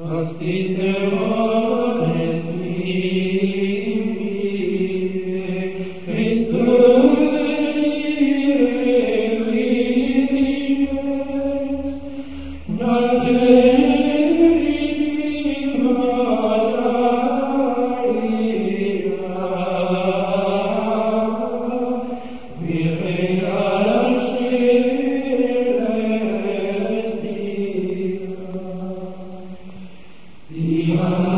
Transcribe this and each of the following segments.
Of these Glory,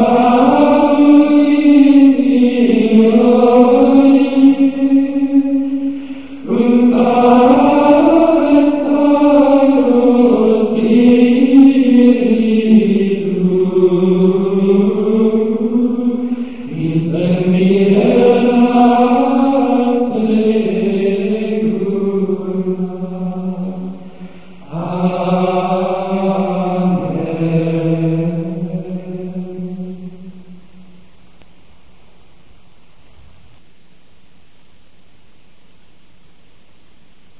Oh.